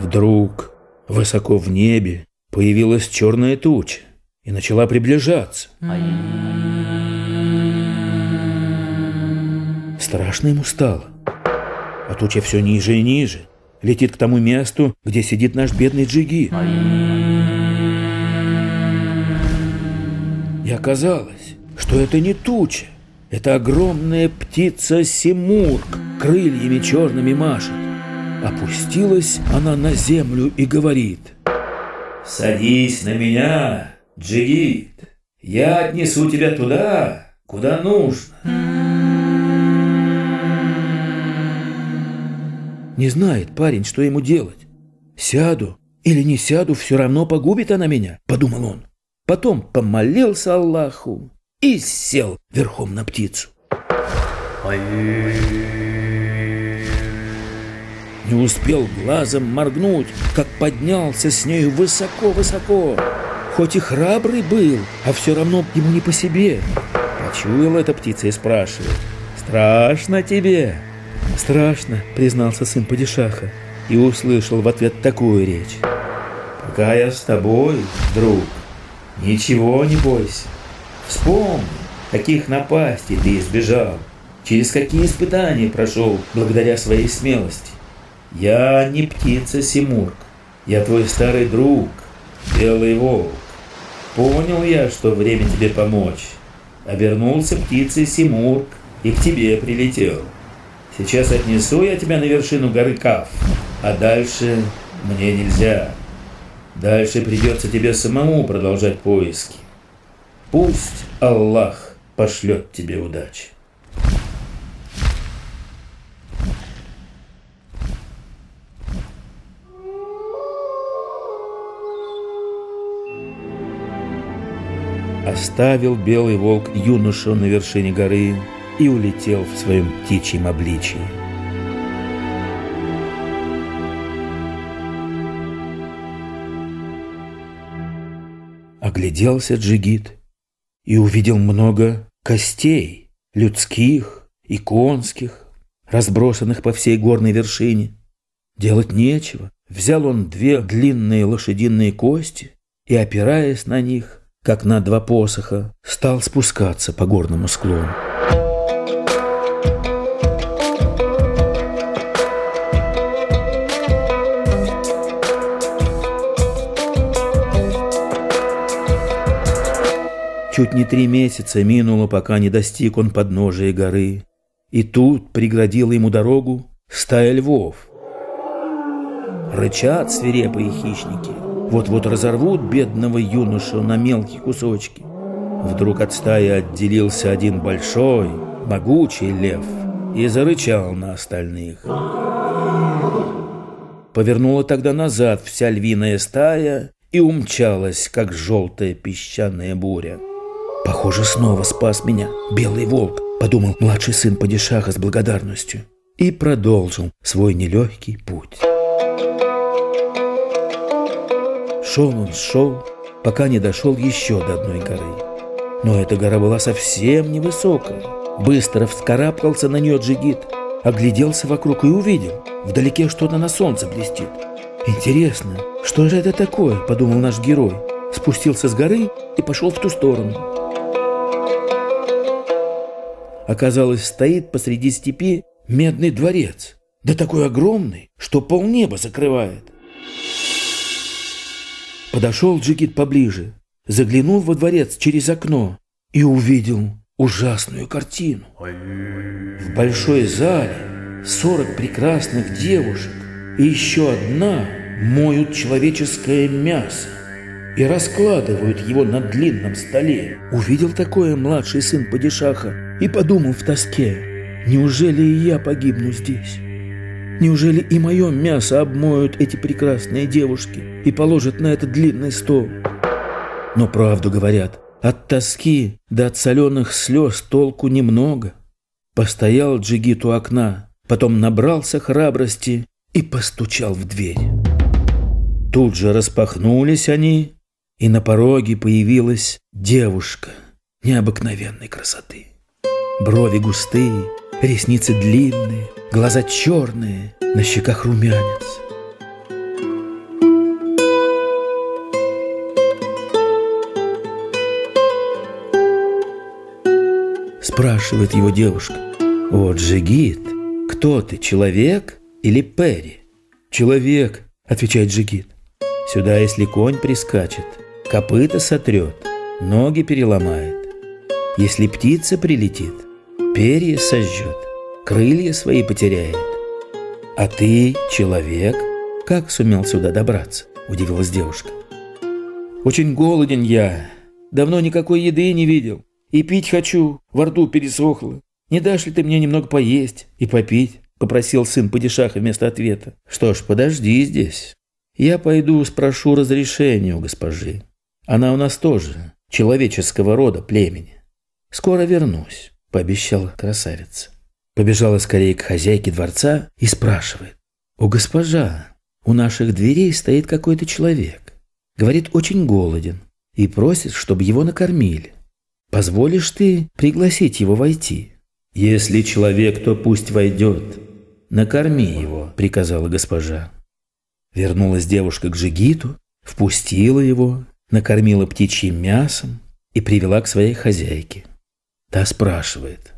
Вдруг высоко в небе появилась черная туча и начала приближаться. Страшно ему стало. А туча все ниже и ниже. Летит к тому месту, где сидит наш бедный Джиги. И оказалось, что это не туча. Это огромная птица Симург, крыльями черными машет. Опустилась она на землю и говорит. «Садись на меня, Джигит. Я отнесу тебя туда, куда нужно». Не знает парень, что ему делать. «Сяду или не сяду, все равно погубит она меня», — подумал он. Потом помолился Аллаху и сел верхом на птицу. Не успел глазом моргнуть, как поднялся с нею высоко-высоко. Хоть и храбрый был, а все равно ему не по себе. Почуял эта птица и спрашивает. «Страшно тебе?» «Страшно», — признался сын Падишаха и услышал в ответ такую речь. «Пока я с тобой, друг, ничего не бойся. Вспомни, каких напастей ты избежал, через какие испытания прошел благодаря своей смелости. Я не птица Симург, я твой старый друг, белый волк. Понял я, что время тебе помочь. Обернулся птицей Симург и к тебе прилетел. Сейчас отнесу я тебя на вершину горы Каф, а дальше мне нельзя. Дальше придется тебе самому продолжать поиски. Пусть Аллах пошлет тебе удачи. Оставил белый волк юношу на вершине горы и улетел в своем птичьем обличии. Огляделся Джигит и увидел много костей, людских и конских, разбросанных по всей горной вершине. Делать нечего. Взял он две длинные лошадиные кости и, опираясь на них, как на два посоха, стал спускаться по горному склону. Чуть не три месяца минуло, пока не достиг он подножия горы. И тут преградила ему дорогу стая львов. Рычат свирепые хищники. Вот-вот разорвут бедного юношу на мелкие кусочки. Вдруг от стаи отделился один большой, могучий лев и зарычал на остальных. Повернула тогда назад вся львиная стая и умчалась, как желтая песчаная буря. Похоже, снова спас меня белый волк, подумал младший сын падишаха с благодарностью и продолжил свой нелегкий путь. Шел он, шел, пока не дошел еще до одной горы. Но эта гора была совсем невысокая. Быстро вскарабкался на нее джигит, огляделся вокруг и увидел, вдалеке что-то на солнце блестит. «Интересно, что же это такое?» – подумал наш герой. Спустился с горы и пошел в ту сторону. Оказалось, стоит посреди степи медный дворец. Да такой огромный, что полнеба закрывает. Подошел Джигит поближе, заглянул во дворец через окно и увидел ужасную картину. В большой зале сорок прекрасных девушек и еще одна моют человеческое мясо и раскладывают его на длинном столе. Увидел такое младший сын падишаха и подумал в тоске, неужели и я погибну здесь? Неужели и мое мясо обмоют эти прекрасные девушки и положат на этот длинный стол? Но правду говорят, от тоски до от соленых слез толку немного. Постоял Джигит у окна, потом набрался храбрости и постучал в дверь. Тут же распахнулись они, и на пороге появилась девушка необыкновенной красоты. Брови густые, ресницы длинные, глаза черные, на щеках румянец. Спрашивает его девушка. «О, Джигит, кто ты, человек или Перри?» «Человек», — отвечает Джигит. «Сюда, если конь прискачет, копыта сотрет, ноги переломает. Если птица прилетит, перья сожжет, крылья свои потеряет. А ты, человек, как сумел сюда добраться?» – удивилась девушка. «Очень голоден я. Давно никакой еды не видел. И пить хочу, во рту пересохло. Не дашь ли ты мне немного поесть и попить?» – попросил сын падишаха вместо ответа. «Что ж, подожди здесь. Я пойду спрошу разрешения у госпожи. Она у нас тоже человеческого рода племени. Скоро вернусь», – пообещала красавица. Побежала скорее к хозяйке дворца и спрашивает. «О, госпожа, у наших дверей стоит какой-то человек. Говорит, очень голоден и просит, чтобы его накормили. Позволишь ты пригласить его войти?» «Если человек, то пусть войдет. Накорми его», — приказала госпожа. Вернулась девушка к Жигиту, впустила его, накормила птичьим мясом и привела к своей хозяйке. Та спрашивает,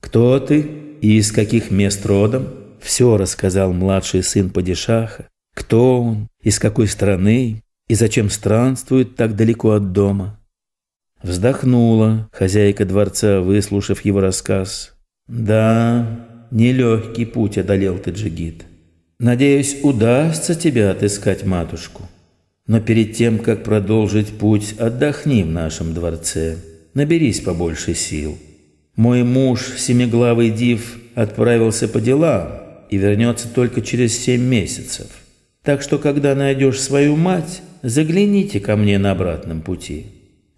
«Кто ты и из каких мест родом?» Все рассказал младший сын Падишаха, кто он, из какой страны и зачем странствует так далеко от дома. Вздохнула хозяйка дворца, выслушав его рассказ. Да, нелегкий путь одолел ты, Джигит. Надеюсь, удастся тебе отыскать матушку. Но перед тем, как продолжить путь, отдохни в нашем дворце. Наберись побольше сил. Мой муж, семиглавый див, отправился по делам и вернется только через семь месяцев. Так что, когда найдешь свою мать, загляните ко мне на обратном пути».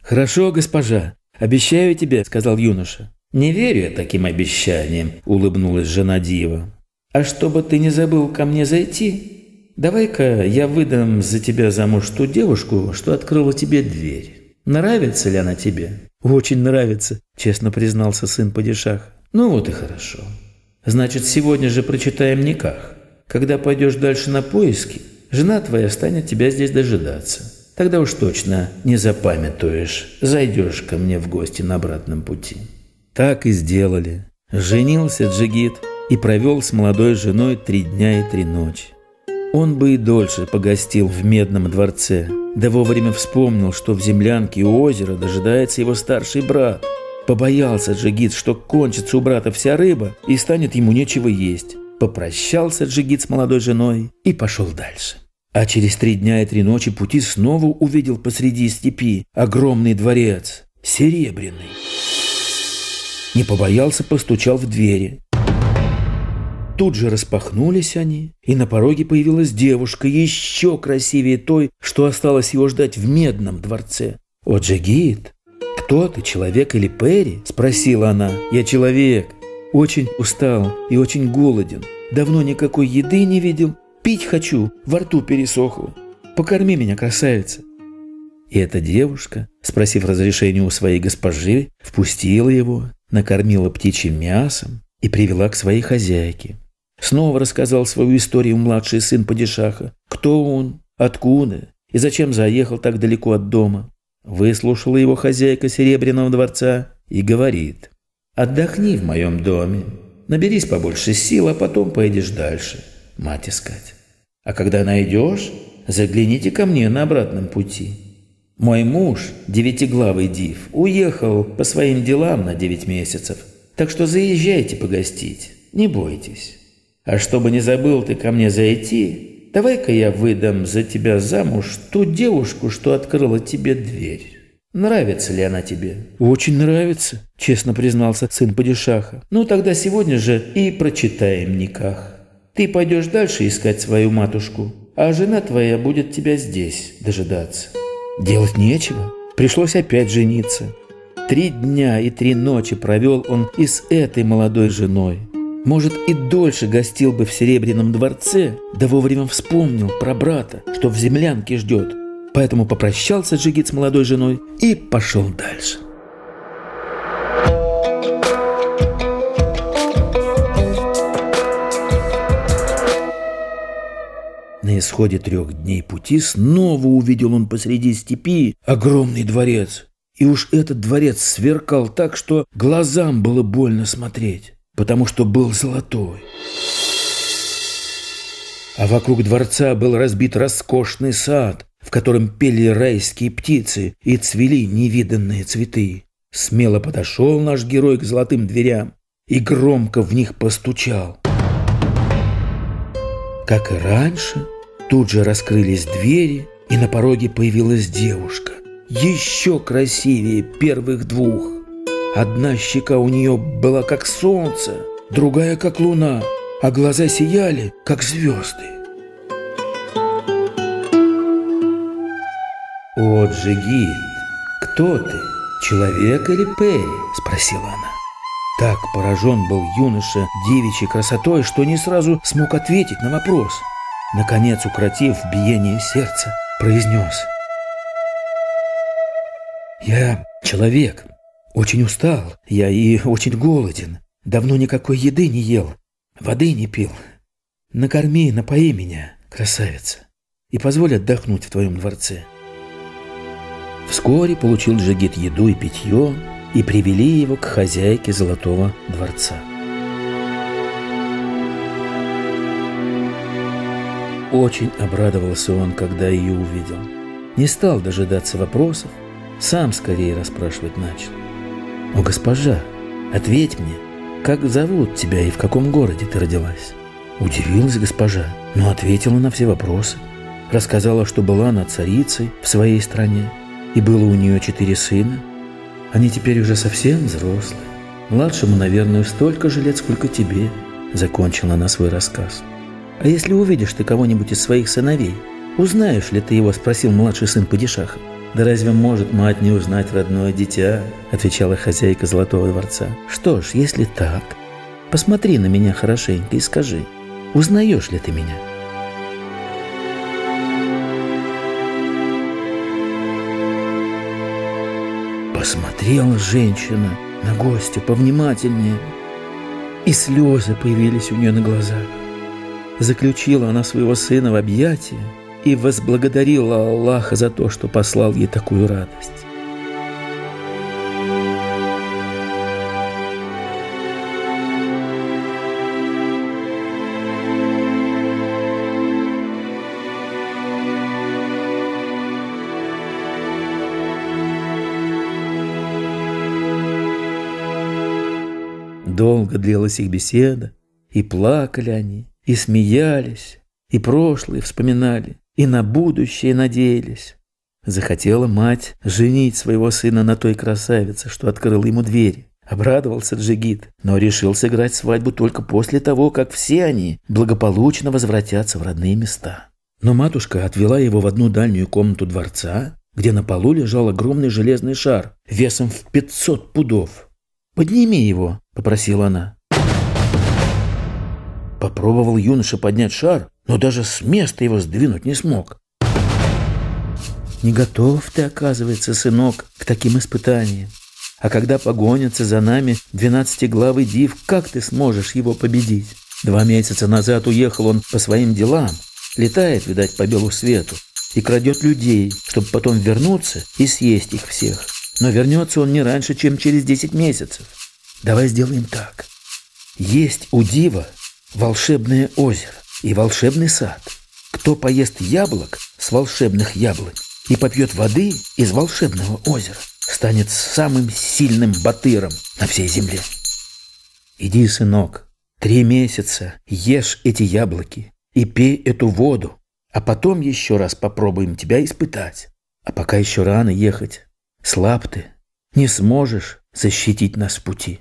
«Хорошо, госпожа, обещаю тебе», — сказал юноша. «Не верю я таким обещаниям», – улыбнулась жена Дива. «А чтобы ты не забыл ко мне зайти, давай-ка я выдам за тебя замуж ту девушку, что открыла тебе дверь. Нравится ли она тебе?» «Очень нравится», – честно признался сын падишах. «Ну вот и хорошо. Значит, сегодня же прочитаем никах. Когда пойдешь дальше на поиски, жена твоя станет тебя здесь дожидаться. Тогда уж точно не запамятуешь, зайдешь ко мне в гости на обратном пути». Так и сделали. Женился Джигит и провел с молодой женой три дня и три ночи. Он бы и дольше погостил в Медном дворце, да вовремя вспомнил, что в землянке у озера дожидается его старший брат. Побоялся Джигит, что кончится у брата вся рыба и станет ему нечего есть. Попрощался Джигит с молодой женой и пошел дальше. А через три дня и три ночи пути снова увидел посреди степи огромный дворец, серебряный. Не побоялся, постучал в двери. Тут же распахнулись они, и на пороге появилась девушка, еще красивее той, что осталось его ждать в медном дворце. «О, Джигит, кто ты, человек или Перри?» – спросила она. «Я человек. Очень устал и очень голоден. Давно никакой еды не видел. Пить хочу, во рту пересохло. Покорми меня, красавица». И эта девушка, спросив разрешения у своей госпожи, впустила его, накормила птичьим мясом и привела к своей хозяйке. Снова рассказал свою историю младший сын Падишаха. Кто он, откуда и зачем заехал так далеко от дома. Выслушала его хозяйка Серебряного дворца и говорит. «Отдохни в моем доме, наберись побольше сил, а потом поедешь дальше, мать искать. А когда найдешь, загляните ко мне на обратном пути». Мой муж, девятиглавый див, уехал по своим делам на девять месяцев, так что заезжайте погостить, не бойтесь. А чтобы не забыл ты ко мне зайти, давай-ка я выдам за тебя замуж ту девушку, что открыла тебе дверь. Нравится ли она тебе? Очень нравится, честно признался сын Падишаха. Ну тогда сегодня же и прочитаем никах. Ты пойдешь дальше искать свою матушку, а жена твоя будет тебя здесь дожидаться. Делать нечего, пришлось опять жениться. Три дня и три ночи провел он и с этой молодой женой. Может, и дольше гостил бы в Серебряном дворце, да вовремя вспомнил про брата, что в землянке ждет. Поэтому попрощался Джигит с молодой женой и пошел дальше. На исходе трех дней пути снова увидел он посреди степи огромный дворец И уж этот дворец сверкал так, что глазам было больно смотреть, потому что был золотой. А вокруг дворца был разбит роскошный сад, в котором пели райские птицы и цвели невиданные цветы. Смело подошел наш герой к золотым дверям и громко в них постучал. Как и раньше, тут же раскрылись двери, и на пороге появилась девушка, еще красивее первых двух. Одна щека у нее была как солнце, другая как луна, а глаза сияли, как звезды. «О, Джигит, кто ты, человек или Перри?» – спросила она. Так поражен был юноша девичьей красотой, что не сразу смог ответить на вопрос. Наконец, укротив биение сердца, произнес. «Я человек, очень устал, я и очень голоден, давно никакой еды не ел, воды не пил. Накорми, напои меня, красавица, и позволь отдохнуть в твоем дворце». Вскоре получил Джигит еду и питье, и привели его к хозяйке Золотого дворца. Очень обрадовался он, когда ее увидел. Не стал дожидаться вопросов, сам скорее расспрашивать начал. «О, госпожа, ответь мне, как зовут тебя и в каком городе ты родилась?» Удивилась госпожа, но ответила на все вопросы. Рассказала, что была она царицей в своей стране, и было у нее четыре сына. Они теперь уже совсем взрослые. Младшему, наверное, столько же лет, сколько тебе, закончила она свой рассказ. А если увидишь ты кого-нибудь из своих сыновей, узнаешь ли ты его, спросил младший сын Падишаха. «Да разве может мать не узнать родное дитя?» – отвечала хозяйка Золотого дворца. «Что ж, если так, посмотри на меня хорошенько и скажи, узнаешь ли ты меня?» Посмотрела женщина на гостя повнимательнее, и слезы появились у нее на глазах. Заключила она своего сына в объятия и возблагодарила Аллаха за то, что послал ей такую радость. Долго длилась их беседа, и плакали они, и смеялись, и прошлое вспоминали, и на будущее надеялись. Захотела мать женить своего сына на той красавице, что открыла ему двери. Обрадовался Джигит, но решил сыграть свадьбу только после того, как все они благополучно возвратятся в родные места. Но матушка отвела его в одну дальнюю комнату дворца, где на полу лежал огромный железный шар весом в 500 пудов. «Подними его», — попросила она. Попробовал юноша поднять шар, но даже с места его сдвинуть не смог. Не готов ты, оказывается, сынок, к таким испытаниям. А когда погонятся за нами двенадцатиглавый див, как ты сможешь его победить? Два месяца назад уехал он по своим делам, летает, видать, по белу свету и крадет людей, чтобы потом вернуться и съесть их всех. Но вернется он не раньше, чем через десять месяцев. Давай сделаем так. Есть у дива волшебное озеро и волшебный сад. Кто поест яблок с волшебных яблок и попьет воды из волшебного озера, станет самым сильным батыром на всей земле. Иди, сынок, три месяца ешь эти яблоки и пей эту воду, а потом еще раз попробуем тебя испытать. А пока еще рано ехать. Слаб ты, не сможешь защитить нас в пути.